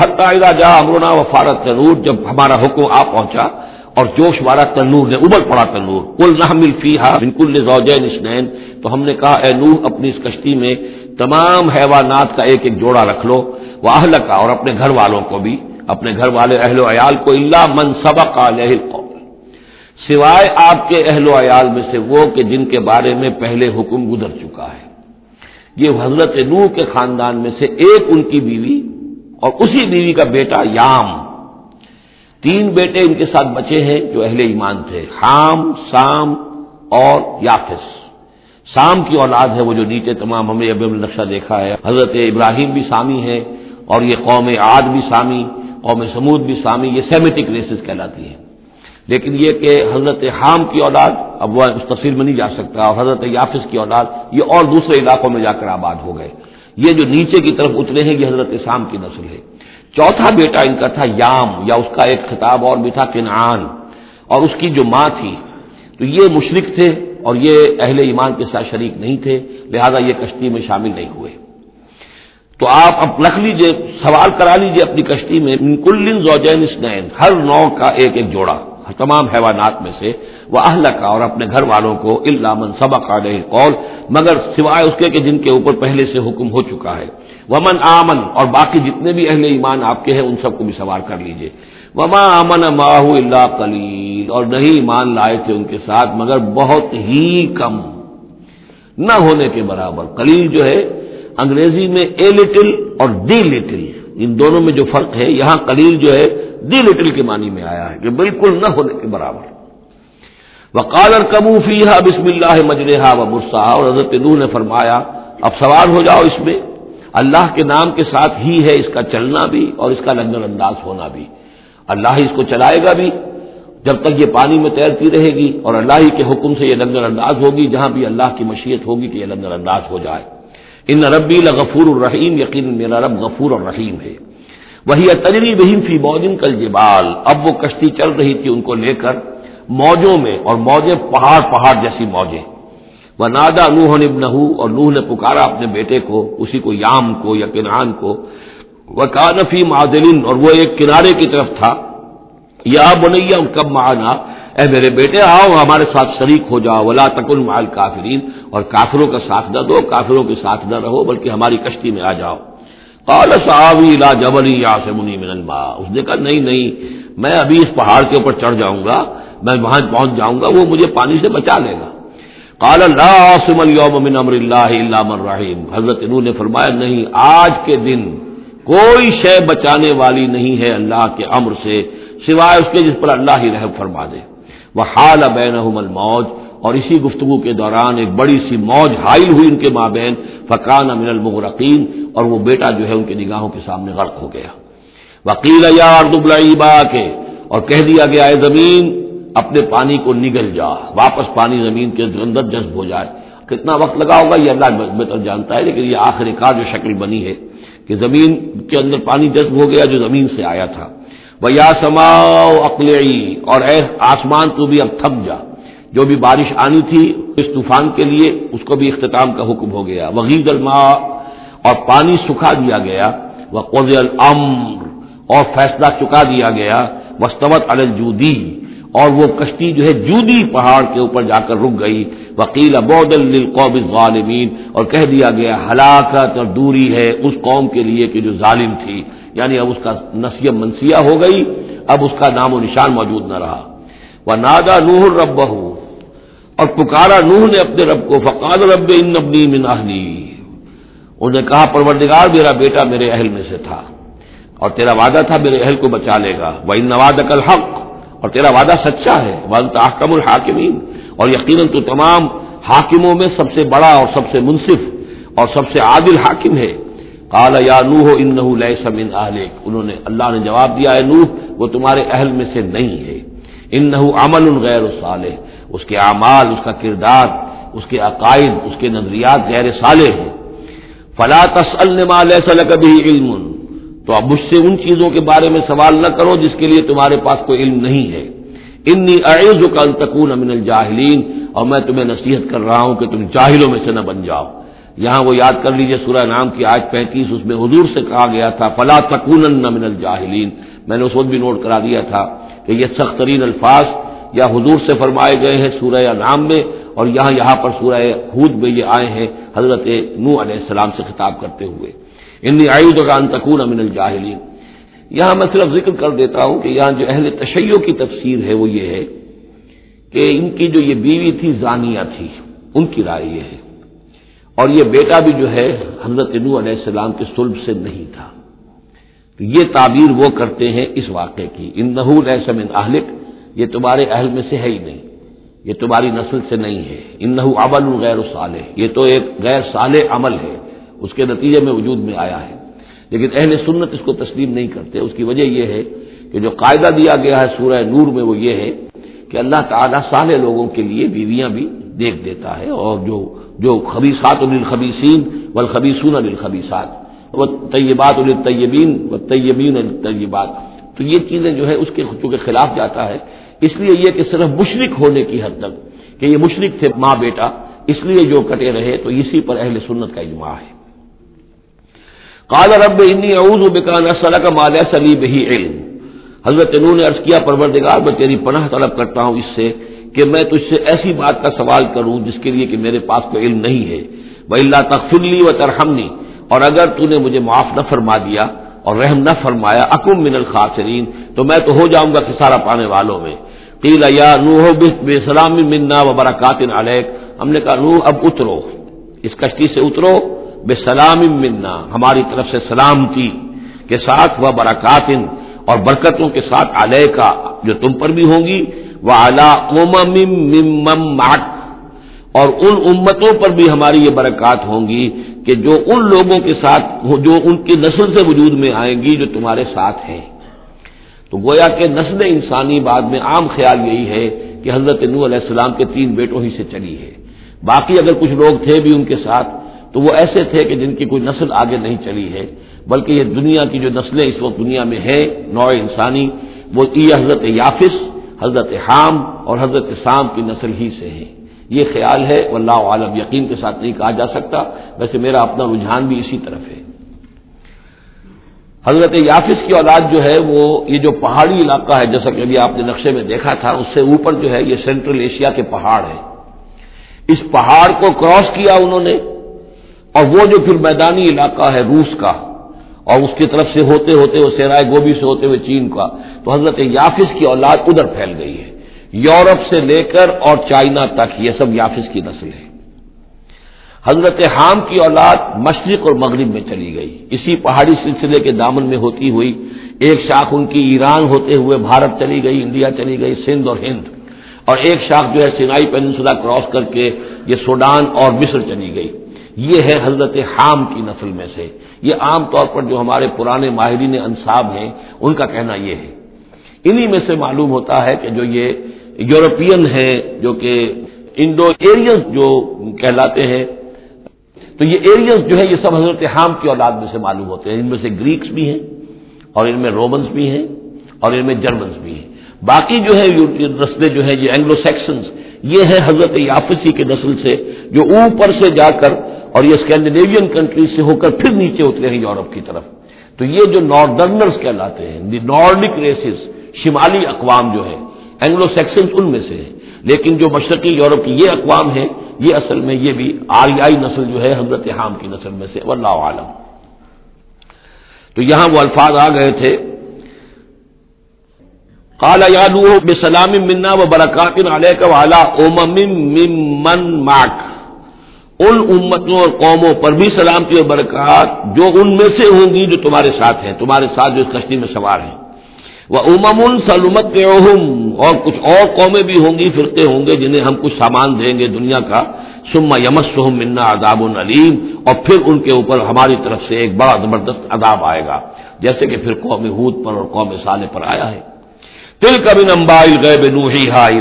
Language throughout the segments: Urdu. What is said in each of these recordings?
حتہ جا امرونا و فارت تنور، جب ہمارا حکم آ پہنچا اور جوش مارا تنور نے ابل پڑا تنور کل نہ مل فی ہا بالکل زوجین اسنین تو ہم نے کہا، اے نوح، اپنی اس کشتی میں تمام حیوانات کا ایک ایک جوڑا رکھ لو وہ اہل کا اور اپنے گھر والوں کو بھی، اپنے گھر والے اہل و عیال کو اللہ من سبق علیہ القول۔ سوائے آپ کے اہل و عیال میں سے وہ کہ جن کے بارے میں پہلے حکم گزر چکا ہے۔ یہ حضرت نوح کے خاندان میں سے ایک ان کی بیوی اور اسی بیوی کا بیٹا یام۔ تین بیٹے ان کے ساتھ بچے ہیں جو اہل ایمان تھے، حام، سام اور یافس سام کی اولاد ہے وہ جو نیچے تمام ہمیں ابھی نقشہ دیکھا ہے۔ حضرت ابراہیم بھی سامی ہے اور یہ قوم عاد بھی سامی، قوم سمود بھی سامی، یہ سیمیٹک ریسز کہلاتی ہیں۔ لیکن یہ کہ حضرت حام کی اولاد اب وہ اس تفصیل میں نہیں جا سکتا اور حضرت یافس کی اولاد یہ اور دوسرے علاقوں میں جا کر آباد ہو گئے۔ یہ جو نیچے کی طرف اترے ہیں، یہ حضرت شام کی نسل ہے۔ چوتھا بیٹا ان کا تھا یام، یا اس کا ایک خطاب اور بھی تھا، کنعان۔ اور اس کی جو ماں تھی، تو یہ مشرق تھے اور یہ اہل ایمان کے ساتھ شریک نہیں تھے، لہذا یہ کشتی میں شامل نہیں ہوئے۔ تو آپ اب رکھ لیجیے، سوال کرا لیجیے اپنی کشتی میں کلن زوجین اسنین ہر نو کا ایک ایک جوڑا۔ تمام حیوانات میں سے وہ اہل کا اور اپنے گھر والوں کو علامن سبق علیہ قول مگر سوائے اس کے کہ جن کے اوپر پہلے سے حکم ہو چکا ہے۔ ومن آمن، اور باقی جتنے بھی اہل ایمان آپ کے ہیں، ان سب کو بھی سوار کر لیجیے۔ وما امن ماہ اللہ کلیل اور نہیں ایمان لائے تھے ان کے ساتھ، مگر بہت ہی کم۔ نہ ہونے کے برابر کلیل جو ہے، انگریزی میں اے لٹل اور دی لٹل ان دونوں میں جو فرق ہے، یہاں کلیل جو ہے، دی لٹل کے معنی میں آیا ہے کہ بالکل نہ ہونے کے برابر۔ وقال کبو فی بسم اللہ مجرحا و برسا اور حضرت نوح نے فرمایا، اب سوار ہو جاؤ اس میں، اللہ کے نام کے ساتھ ہی ہے اس کا چلنا بھی اور اس کا لنگر انداز ہونا بھی۔ اللہ ہی اس کو چلائے گا بھی، جب تک یہ پانی میں تیرتی رہے گی اور اللہ ہی کے حکم سے یہ لنگر انداز ہوگی، جہاں بھی اللہ کی مشیت ہوگی کہ یہ لنگر انداز ہو جائے۔ ان ربی لغفور الرحیم، یقین میرا رب غفور الرحیم ہے۔ وہی تجری بہم فی موجن کل جبال۔ اب وہ کشتی چل رہی تھی ان کو لے کر، موجوں میں، اور موجیں پہاڑ پہاڑ جیسی موجیں۔ وہ نادا نوح نب اور نوح نے پکارا اپنے بیٹے کو، اسی کو یام کو یا کنان کو۔ وہ کانفی معدلین اور وہ ایک کنارے کی طرف تھا۔ یا بنیا کب مانا اے میرے بیٹے، آؤ، ہمارے ساتھ شریک ہو جاؤ۔ ولا تکن مال کافرین اور کافروں کا ساتھ نہ دو، کافروں کے ساتھ نہ رہو، بلکہ ہماری کشتی میں آ جاؤ۔ قال صحابی لا جبلی یا سے منی من الماء۔ اس نے کہا، نہیں نہیں، میں ابھی اس پہاڑ کے اوپر چڑھ جاؤں گا، میں وہاں پہنچ جاؤں گا، وہ مجھے پانی سے بچا لے گا۔ قال لا عاصم اليوم من امر اللہ الا من رحیم حضرت انہوں نے فرمایا، نہیں، آج کے دن کوئی شے بچانے والی نہیں ہے اللہ کے امر سے، سوائے اس کے جس پر اللہ ہی رحم فرما دے۔ وہ حال بین الموج، اور اسی گفتگو کے دوران ایک بڑی سی موج حائل ہوئی ان کے مابین فقان امن المغرقین، اور وہ بیٹا جو ہے ان کی نگاہوں کے سامنے غرق ہو گیا۔ وکیل یار دبلا کے اور کہہ دیا گیا ہے زمین، اپنے پانی کو نگل جا، واپس پانی زمین کے اندر جذب ہو جائے۔ کتنا وقت لگا ہوگا یہ اللہ بہتر جانتا ہے، لیکن یہ آخری کار جو شکل بنی ہے کہ زمین کے اندر پانی جذب ہو گیا جو زمین سے آیا تھا۔ وہ یا سماؤ اقلی اور اے آسمان تو بھی اب تھک جا۔ جو بھی بارش آنی تھی اس طوفان کے لیے اس کو بھی اختتام کا حکم ہو گیا۔ وغیر الماء اور پانی سکھا دیا گیا۔ وہ قز العمر اور فیصلہ چکا دیا گیا۔ وسطوت الجودی اور وہ کشتی جو ہے جودی پہاڑ کے اوپر جا کر رک گئی۔ وکیل ابود القوب غالمین اور کہہ دیا گیا، ہلاکت اور دوری ہے اس قوم کے لیے کہ جو ظالم تھی۔ یعنی اب اس کا نصیب منسیہ ہو گئی، اب اس کا نام و نشان موجود نہ رہا۔ وہ نادا نوح رب اور پکارا نوح نے اپنے رب کو فقاد رب ان ابنی من اہلی انہوں نے کہا، پروردگار میرا بیٹا میرے اہل میں سے تھا، اور تیرا وعدہ تھا میرے اہل کو بچا لے گا۔ وہ ان نواد کل حق اور تیرا وعدہ سچا ہے۔ تحکم الحاکمین اور یقیناً تو تمام حاکموں میں سب سے بڑا اور سب سے منصف اور سب سے عادل حاکم ہے۔ کالا یا نوح ان نہ سمن انہوں نے اللہ نے جواب دیا ہے نوح، وہ تمہارے اہل میں سے نہیں ہے۔ ان نہ عمل غیر صالح۔ اس کے اعمال، اس کا کردار، اس کے عقائد، اس کے نظریات غیر صالح ہیں۔ فلا تسل صلی کبھی علم۔ تو اب مجھ سے ان چیزوں کے بارے میں سوال نہ کرو جس کے لیے تمہارے پاس کوئی علم نہیں ہے۔ انی اعز کا التکون امن الجاہلین۔ اور میں تمہیں نصیحت کر رہا ہوں کہ تم جاہلوں میں سے نہ بن جاؤ۔ یہاں وہ یاد کر لیجیے سورہ نام کی آج پینتیس، اس میں حضور سے کہا گیا تھا، فلا تکون من الجاہلین میں نے اس وقت بھی نوٹ کرا دیا تھا کہ یہ سخت ترین الفاظ یا حضور سے فرمائے گئے ہیں سورہ نام میں، اور یہاں یہاں پر سورہ خود میں یہ آئے ہیں حضرت نو علیہ السلام سے خطاب کرتے ہوئے۔ انی آئی دوران تکون امن الجاہلین یہاں میں صرف ذکر کر دیتا ہوں کہ یہاں جو اہل تشیع کی تفسیر ہے وہ یہ ہے کہ ان کی جو یہ بیوی تھی، زانیہ تھی، ان کی رائے یہ ہے۔ اور یہ بیٹا بھی جو ہے، حضرت نو علیہ السلام کے سلب سے نہیں تھا۔ تو یہ تعبیر وہ کرتے ہیں اس واقعے کی۔ ان نحول ایسم اہلک یہ تمہارے اہل میں سے ہے ہی نہیں۔ یہ تمہاری نسل سے نہیں ہے۔ ان نحو ابل غیر صالح۔ یہ تو ایک غیر صالح عمل ہے۔ اس کے نتیجے میں وجود میں آیا ہے۔ لیکن اہل سنت اس کو تسلیم نہیں کرتے۔ اس کی وجہ یہ ہے کہ جو قاعدہ دیا گیا ہے سورہ نور میں وہ یہ ہے کہ اللہ تعالیٰ صالح لوگوں کے لیے بیویاں بھی دیکھ دیتا ہے اور جو جو خبیصات الخبیسین والخبیسون للخبیسات وہ طیبات الطیبین و طیبین الطیبات تو یہ چیزیں جو ہے اس کے چونکہ خلاف جاتا ہے، اس لیے یہ کہ صرف مشرق ہونے کی حد تک کہ یہ مشرق تھے ماں بیٹا، اس لیے جو کٹے رہے تو اسی پر اہل سنت کا اجماع ہے۔ قال رب انی اعوذ بکان کا مالیہ سلی بہی علم۔ حضرت نو نے عرض کیا، پروردگار، میں تیری پناہ طلب کرتا ہوں اس سے کہ میں تجھ سے ایسی بات کا سوال کروں جس کے لیے کہ میرے پاس کوئی علم نہیں ہے۔ وہ اللہ تخلی و ترہمنی اور اگر تو نے مجھے معاف نہ فرما دیا اور رحم نہ فرمایا، اکم من الخاصرین تو میں تو ہو جاؤں گا کسارا پانے والوں میں۔ قیل یا نوح بے سلام منا و برکات علیک۔ ہم نے کہا، نوح، اب اترو۔ اس کشتی سے اترو۔ بے سلام منا۔ ہماری طرف سے سلامتی کے ساتھ وہ برکات اور برکتوں کے ساتھ علیہ کا جو تم پر بھی ہوں گی۔ وہ اعلیٰ اور ان امتوں پر بھی ہماری یہ برکات ہوں گی کہ جو ان لوگوں کے ساتھ، جو ان کی نسل سے وجود میں آئیں گی جو تمہارے ساتھ ہیں۔ تو گویا کہ نسل انسانی بعد میں عام خیال یہی ہے کہ حضرت نو علیہ السلام کے تین بیٹوں ہی سے چلی ہے۔ باقی اگر کچھ لوگ تھے بھی ان کے ساتھ، تو وہ ایسے تھے کہ جن کی کوئی نسل آگے نہیں چلی ہے۔ بلکہ یہ دنیا کی جو نسلیں اس وقت دنیا میں ہیں، نوع انسانی، وہ یہ حضرت یافس حضرت حام اور حضرت سام کی نسل ہی سے ہیں۔ یہ خیال ہے، واللہ عالم، یقین کے ساتھ نہیں کہا جا سکتا۔ ویسے میرا اپنا رجحان بھی اسی طرف ہے۔ حضرت یافس کی اولاد جو ہے، وہ یہ جو پہاڑی علاقہ ہے، جیسا کہ ابھی آپ نے نقشے میں دیکھا تھا، اس سے اوپر جو ہے، یہ سینٹرل ایشیا کے پہاڑ ہے اس پہاڑ کو کراس کیا انہوں نے، اور وہ جو پھر میدانی علاقہ ہے روس کا اور اس کی طرف سے ہوتے ہوتے وہ سیرائے گوبھی سے ہوتے ہوئے چین کا، تو حضرت یافس کی اولاد ادھر پھیل گئی ہے۔ یورپ سے لے کر اور چائنا تک، یہ سب یافس کی نسل ہے حضرت حام کی اولاد مشرق اور مغرب میں چلی گئی۔ اسی پہاڑی سلسلے کے دامن میں ہوتی ہوئی ایک شاخ ان کی ایران ہوتے ہوئے بھارت چلی گئی، انڈیا چلی گئی، سندھ اور ہند۔ اور ایک شاخ جو ہے سینائی پینسلا کراس کر کے یہ سوڈان اور مصر چلی گئی۔ یہ ہے حضرت حام کی نسل میں سے۔ یہ عام طور پر جو ہمارے پرانے ماہرین انصاب ہیں، ان کا کہنا یہ ہے۔ انہی میں سے معلوم ہوتا ہے کہ جو یہ یورپین ہیں، جو کہ انڈو ایریز جو کہلاتے ہیں، تو یہ ایریز جو ہے، یہ سب حضرت حام کی اولاد میں سے معلوم ہوتے ہیں۔ ان میں سے گریکس بھی ہیں اور ان میں رومنس بھی ہیں اور ان میں جرمنس بھی ہیں۔ باقی جو ہے رستے جو ہیں، یہ اینگلو سیکسنس یہ ہے حضرت یافسی کے نسل سے، جو اوپر سے جا کر اور یہ اسکینڈینیوین کنٹری سے ہو کر پھر نیچے اترے ہیں یورپ کی طرف۔ تو یہ جو ناردرنرز کہلاتے ہیں، دی نارڈک ریسز، شمالی اقوام جو ہے اینگلو سیکسن ان میں سے ہے لیکن جو مشرقی یورپ کی یہ اقوام ہے یہ اصل میں یہ بھی آریائی نسل جو ہے، حضرت حام کی نسل میں سے، واللہ عالم تو یہاں وہ الفاظ آ گئے تھے۔ کالا یادو بے سلام منا و برکات علیہ کا والا اوم من ماک ان امتوں اور قوموں پر بھی سلامتی اور برکات جو ان میں سے ہوں گی جو تمہارے ساتھ ہیں، تمہارے ساتھ جو اس کشتی میں سوار ہیں۔ وہ امم سلومت اور کچھ اور قومیں بھی ہوں گی، فرقے ہوں گے، جنہیں ہم کچھ سامان دیں گے دنیا کا۔ سما یمس منا عذاب العلیم اور پھر ان کے اوپر ہماری طرف سے ایک بڑا زبردست عذاب آئے گا، جیسے کہ پھر قوم ہود پر اور قوم سالے پر آیا ہے۔ تل کبھی نمبائل گئے نوہی ہائی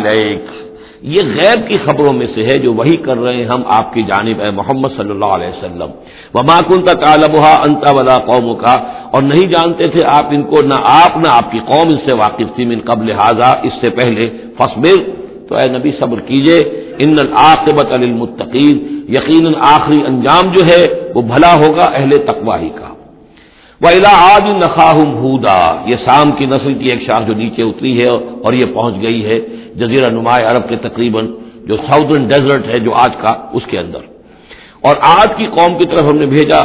یہ غیب کی خبروں میں سے ہے جو وہی کر رہے ہیں ہم آپ کی جانب ہے محمد صلی اللہ علیہ وسلم۔ وہ ماکن تک عالبہ انتا ولا قوم کا اور نہیں جانتے تھے آپ ان کو، نہ آپ نہ آپ کی قوم اس سے واقف تھی من قبل حاضہ اس سے پہلے۔ فصبر تو اے نبی، صبر کیجیے۔ ان العاقبت المتقین یقیناً آخری انجام جو ہے وہ بھلا ہوگا اہل تقواہی کا۔ وہ آج نخواہم ہودا یہ سام کی نسل کی ایک شاخ جو نیچے اتری ہے اور یہ پہنچ گئی ہے۔ جزیرہ نمایاں عرب کے تقریباً جو ساؤدرن ڈیزرٹ ہے جو آج کا اس کے اندر۔ اور آج کی قوم کی طرف ہم نے بھیجا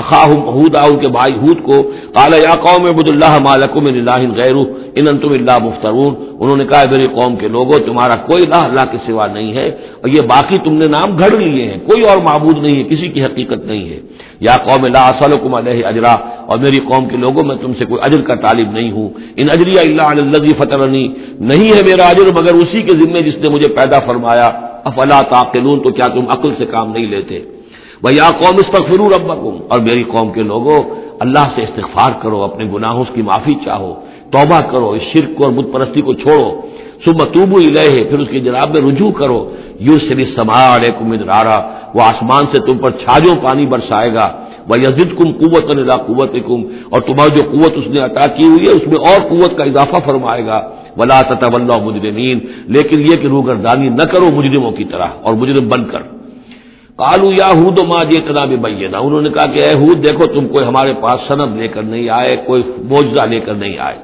اخاہد ان کے بھائی ہود کو۔ کالا یا قوم عبد اللہ مالکم اللہ غیر ان انتم اللہ مفترون۔ انہوں نے کہا میری قوم کے لوگوں تمہارا کوئی اللہ اللہ کے سوا نہیں ہے، اور یہ باقی تم نے نام گھڑ لیے ہیں، کوئی اور معبود نہیں ہے، کسی کی حقیقت نہیں ہے۔ یا قوم اللہ صلحم علیہ اجرا، اور میری قوم کے لوگوں میں تم سے کوئی اجر کا طالب نہیں ہوں۔ ان اجری اللہ علیہ فتح نہیں ہے میرا اجر مگر اسی کے ذمے جس نے مجھے پیدا فرمایا۔ افلا تعقلون؟ تو کیا تم عقل سے کام نہیں لیتے؟ یا قوم استغفروا ربکم اور میری قوم کے لوگوں، اللہ سے استغفار کرو، اپنے گناہوں کی معافی چاہو، توبہ کرو، اس شرک کو اور بت پرستی کو چھوڑو۔ صبح توبو الہ پھر اس کی جناب میں رجوع کرو۔ یو سری سماڑ رارا وہ آسمان سے تم پر چھاجو پانی برسائے گا۔ وہ یزد کم قوت اللہ قوت کم اور تمہاری جو قوت اس نے عطا کی ہوئی ہے، اس میں اور قوت کا اضافہ فرمائے گا۔ ولا تطول مجرمین لیکن یہ کہ روگردانی نہ کرو مجرموں کی طرح اور مجرم بن کر۔ کالو یا ہود ماں جی اتنا بھی بینا انہوں نے کہا کہ اے ہود، دیکھو تم کوئی ہمارے پاس صنب لے کر نہیں آئے، کوئی موجہ لے کر نہیں آئے۔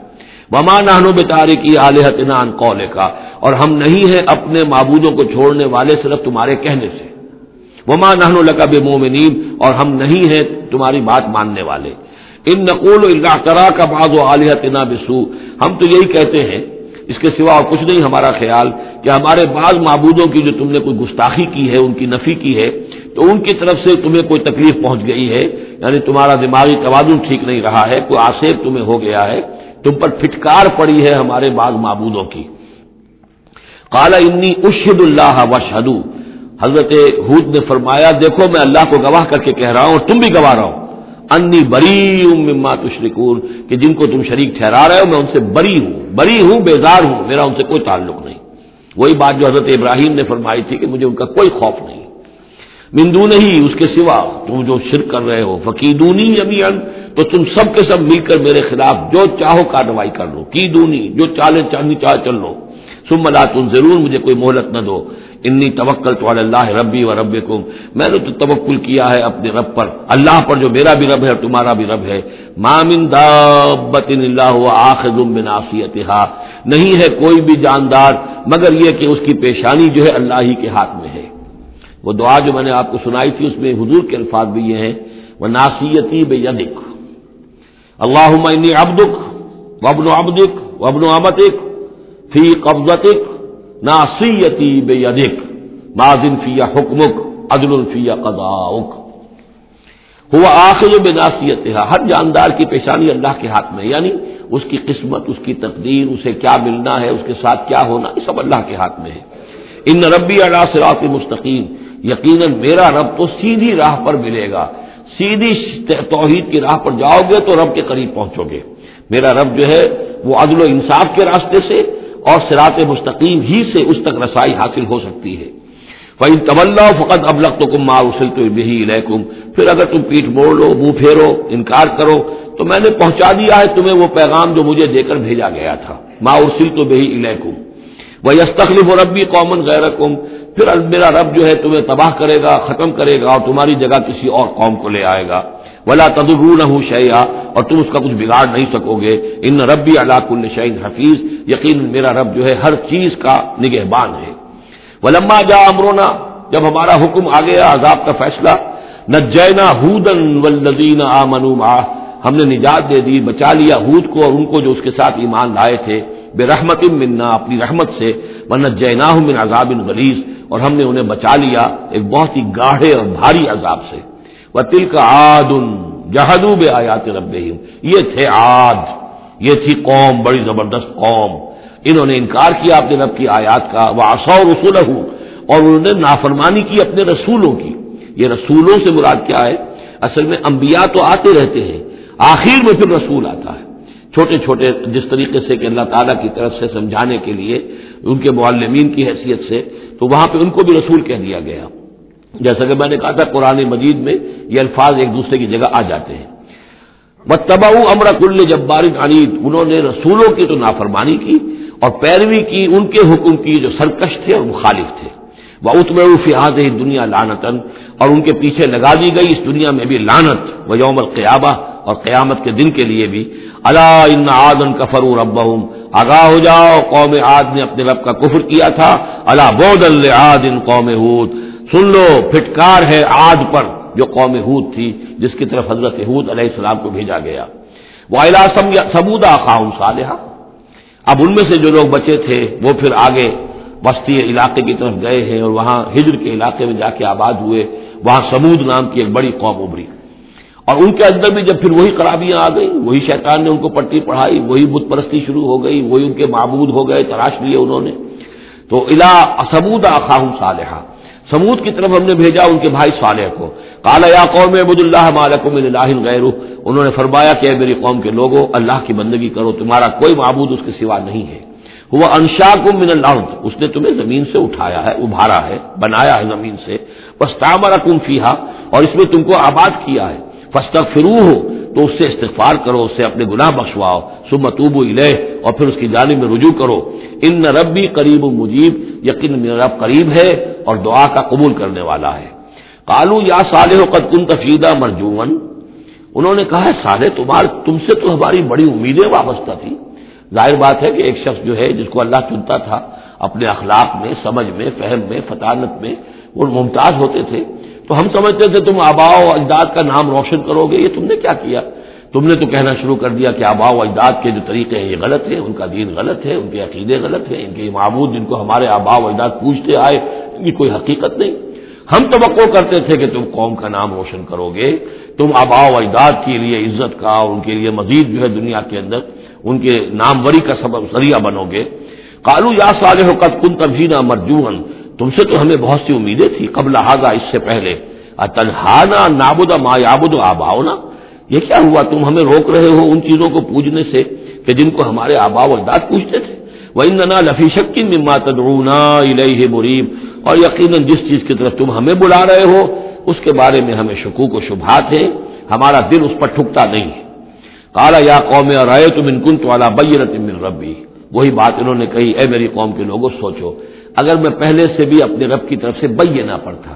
وما نہنو بے تاریخی عالحت نان قول کا اور ہم نہیں ہیں اپنے معبودوں کو چھوڑنے والے صرف تمہارے کہنے سے۔ وما نہنو لگا بے مومنین اور ہم نہیں ہیں تمہاری بات ماننے والے۔ ان نقول اللہ طرح کا بعض و عالیہ تنا بسو ہم تو یہی کہتے ہیں اس کے سوا اور کچھ نہیں ہمارا خیال کہ ہمارے بعض معبودوں کی جو تم نے کوئی گستاخی کی ہے، ان کی نفی کی ہے، تو ان کی طرف سے تمہیں کوئی تکلیف پہنچ گئی ہے۔ یعنی تمہارا دماغی توازن ٹھیک نہیں رہا ہے، کوئی آسیب تمہیں ہو گیا ہے۔ تم پر پھٹکار پڑی ہے ہمارے بعض معبودوں کی۔ کالا انی اشد اللہ و حضرت حود نے فرمایا، دیکھو میں اللہ کو گواہ کر کے کہہ رہا ہوں اور تم بھی گواہ رہا ہوں انی بری مما تشرکون، کہ جن کو تم شریک ٹھہرا رہے ہو، میں ان سے بری ہوں بری ہوں، بیزار ہوں، میرا ان سے کوئی تعلق نہیں۔ وہی بات جو حضرت ابراہیم نے فرمائی تھی کہ مجھے ان کا کوئی خوف نہیں۔ مندو نہیں اس کے سوا، تم جو شرک کر رہے ہو، فقیدونی ابھی تو تم سب کے سب مل کر میرے خلاف جو چاہو کارروائی کر لو۔ کی دونی جو چالے چاندنی چاہ چل لو۔ سم ملا تم ضرور مجھے کوئی مہلت نہ دو۔ انی توکل تو اللہ ربی و رب میں نے تو توکل کیا ہے اپنے رب پر، اللہ پر جو میرا بھی رب ہے اور تمہارا بھی رب ہے۔ مامن دابت اللہ آخر نہیں ہے کوئی بھی جاندار، مگر یہ کہ اس کی پیشانی جو ہے اللہ ہی کے ہاتھ میں ہے۔ وہ دعا جو میں نے آپ کو سنائی تھی، اس میں حضور کے الفاظ بھی یہ ہیں۔ وہ ناسیتی بے یدک اللہ ابدک وبن ابدک وبن ابتک فی قبضتک۔ ناسیتی بے ادک ماضن فیا حکمک، عدل الفیا قداؤک ہوا آخر بے ناسیت ہر جاندار کی پیشانی اللہ کے ہاتھ میں یعنی اس کی قسمت، اس کی تقدیر، اسے کیا ملنا ہے، اس کے ساتھ کیا ہونا، یہ سب اللہ کے ہاتھ میں ہے۔ ان ربی اللہ صراط مستقیم، یقیناً میرا رب تو سیدھی راہ پر ملے گا۔ سیدھی توحید کی راہ پر جاؤ گے تو رب کے قریب پہنچو گے۔ میرا رب جو ہے، وہ عدل و انصاف کے راستے سے اور سرات مستقیم ہی سے اس تک رسائی حاصل ہو سکتی ہے۔ فعین طول فقط اب لگ تو کم مارسل تو بہی علیکم پھر اگر تم پیٹ موڑ لو، منہ پھیرو، انکار کرو، تو میں نے پہنچا دیا ہے تمہیں وہ پیغام جو مجھے دے کر بھیجا گیا تھا۔ ما تو بہی علیکم وہ یس تکلیف و ربی قومن غیر پھر میرا رب جو ہے تمہیں تباہ کرے گا، ختم کرے گا اور تمہاری جگہ کسی اور قوم کو لے آئے گا۔ ولا تدرو ہوں شیا اور تم اس کا کچھ بگاڑ نہیں سکو گے۔ ان ربی اللہ کل شعین حفیظ، یقین میرا رب جو ہے ہر چیز کا نگہبان ہے۔ ولما جا امرونا جب ہمارا حکم آ گیا، عذاب کا فیصلہ نہ جینا ہودن ولدین آ ہم نے نجات دے دی، بچا لیا ہود کو اور ان کو جو اس کے ساتھ ایمان لائے تھے۔ بے رحمت منا اپنی رحمت سے۔ ورنہ جینا من عذاب غلیز اور ہم نے انہیں بچا لیا ایک بہت ہی گاڑھے اور بھاری عذاب سے۔ وہ تل کا آد ان جہدو بے آیات رب یہ تھے آد یہ تھی قوم، بڑی زبردست قوم۔ انہوں نے انکار کیا اپنے رب کی آیات کا۔ وہ آسا رسول اور انہوں نے نافرمانی کی اپنے رسولوں کی۔ یہ رسولوں سے مراد کیا ہے؟ اصل میں انبیاء تو آتے رہتے ہیں۔ آخر میں پھر رسول آتا ہے۔ چھوٹے چھوٹے جس طریقے سے کہ اللہ تعالیٰ کی طرف سے سمجھانے کے لیے ان کے معلمین کی حیثیت سے تو وہاں پہ ان کو بھی رسول کہہ دیا گیا۔ جیسا کہ میں نے کہا تھا، قرآن مجید میں یہ الفاظ ایک دوسرے کی جگہ آ جاتے ہیں۔ تبا امر کل جبار عنید انہوں نے رسولوں کی تو نافرمانی کی اور پیروی کی ان کے حکم کی جو سرکش تھے اور مخالف تھے۔ وہ اتم فیاد دنیا لانتن اور ان کے پیچھے لگا دی گئی اس دنیا میں بھی لانت و یوم القیابہ اور قیامت کے دن کے لیے بھی۔ اللہ ان آدن کفر رب آگاہ ہو جاؤ، قوم عاد نے اپنے رب کا کفر کیا تھا۔ اللہ بود العاد ان قوم ہود۔ سن لو، پھٹکار ہے آد پر، جو قوم ہود تھی، جس کی طرف حضرت حود علیہ السلام کو بھیجا گیا۔ وہ الا سمودا خاؤن صالحہ اب ان میں سے جو لوگ بچے تھے، وہ پھر آگے بستی علاقے کی طرف گئے ہیں اور وہاں ہجر کے علاقے میں جا کے آباد ہوئے۔ وہاں سمود نام کی ایک بڑی قوم ابری اور ان کے اندر بھی جب پھر وہی خرابیاں آ گئی وہی شیطان نے ان کو پٹی پڑھائی، وہی بت پرستی شروع ہو گئی، وہی ان کے معبود ہو گئے، تلاش لیے انہوں نے۔ تو الا سمود آخاہ صالحہ سمود کی طرف ہم نے بھیجا ان کے بھائی صالح کو۔ کالا یا قوم عبد اللہ مالکم اللہ غیر انہوں نے فرمایا کہ میری قوم کے لوگوں، اللہ کی بندگی کرو، تمہارا کوئی معبود اس کے سوا نہیں ہے۔ وہ انشا کو من اللہ اس نے تمہیں زمین سے اٹھایا ہے، ابھارا ہے، بنایا ہے زمین سے۔ بس تامرا کم فیحا اور اس میں تم کو آباد کیا ہے۔ فستا فرو ہو تو اس سے استغفار کرو، اس سے اپنے گناہ بخشواؤ۔ سب متوب الہ اور پھر اس کی جانب میں رجوع کرو۔ ان ربی قریب مجیب، یقین میرا رب قریب ہے اور دعا کا قبول کرنے والا ہے۔ کالو یا صالح، قد کن تفیدہ مرجومن انہوں نے کہا ہے تمہار، تم سے تو ہماری بڑی امیدیں وابستہ تھی۔ ظاہر بات ہے کہ ایک شخص جو ہے، جس کو اللہ چنتا تھا، اپنے اخلاق میں، سمجھ میں، فہم میں، فطانت میں، وہ ممتاز ہوتے تھے۔ تو ہم سمجھتے تھے تم آبا و اجداد کا نام روشن کرو گے، یہ تم نے کیا کیا؟ تم نے تو کہنا شروع کر دیا کہ آبا و اجداد کے جو طریقے ہیں، یہ غلط ہے ان کا دین غلط ہے، ان کے عقیدے غلط ہیں، ان کے معبود جن کو ہمارے آبا و اجداد پوچھتے آئے ان کی کوئی حقیقت نہیں۔ ہم توقع کرتے تھے کہ تم قوم کا نام روشن کرو گے، تم آبا و اجداد کے لیے عزت کا ان کے لیے مزید جو ہے دنیا کے اندر ان کے ناموری کا سبب ذریعہ بنو گے۔ کالو یا صالح قد کن تبزینہ مرجوہن تم سے تو ہمیں بہت سی امیدیں تھی قبل حاضہ اس سے پہلے۔ تنہانا نابودا ما یابود آباؤنا؟ یہ کیا ہوا؟ تم ہمیں روک رہے ہو ان چیزوں کو پوجنے سے کہ جن کو ہمارے آبا و اجداد پوچھتے تھے۔ وہ اندنا لفی شکی مما تدرونا الہ مریم اور یقیناً جس چیز کی طرف تم ہمیں بلا رہے ہو، اس کے بارے میں ہمیں شکوک و شبہات ہیں۔ ہمارا دل اس پر ٹھکتا نہیں ہے۔ کالا یا قوم رائے تم انکن تو اعلیٰ بیرت من ربی وہی بات انہوں نے کہی، اے میری قوم کے لوگوں سوچو۔ اگر میں پہلے سے بھی اپنے رب کی طرف سے بئی نہ پڑتا،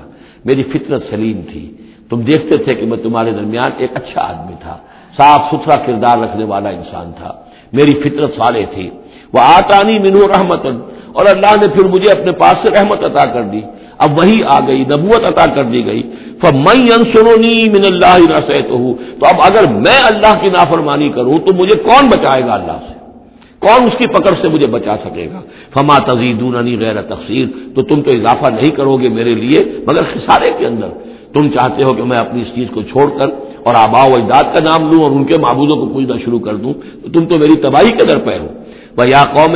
میری فطرت سلیم تھی۔ تم دیکھتے تھے کہ میں تمہارے درمیان ایک اچھا آدمی تھا، صاف ستھرا کردار رکھنے والا انسان تھا۔ میری فطرت صالح تھی۔ وہ آتانی منو رحمت اور اللہ نے پھر مجھے اپنے پاس سے رحمت عطا کر دی۔ اب وہی آ گئی، نبوت عطا کر دی گئی۔ میں من اللہ تو اب اگر میں اللہ کی نافرمانی کروں، تو مجھے کون بچائے گا اللہ سے؟ کون اس کی پکڑ سے مجھے بچا سکے گا؟ فما تزیدوننی غیر تقسیر تو تم تو اضافہ نہیں کرو گے میرے لیے، مگر خسارے کے اندر۔ تم چاہتے ہو کہ میں اپنی اس چیز کو چھوڑ کر اور آبا و اجداد کا نام لوں اور ان کے معبودوں کو پوجنا شروع کر دوں۔ تو تم تو میری تباہی کے در پہ ہو۔ یا قوم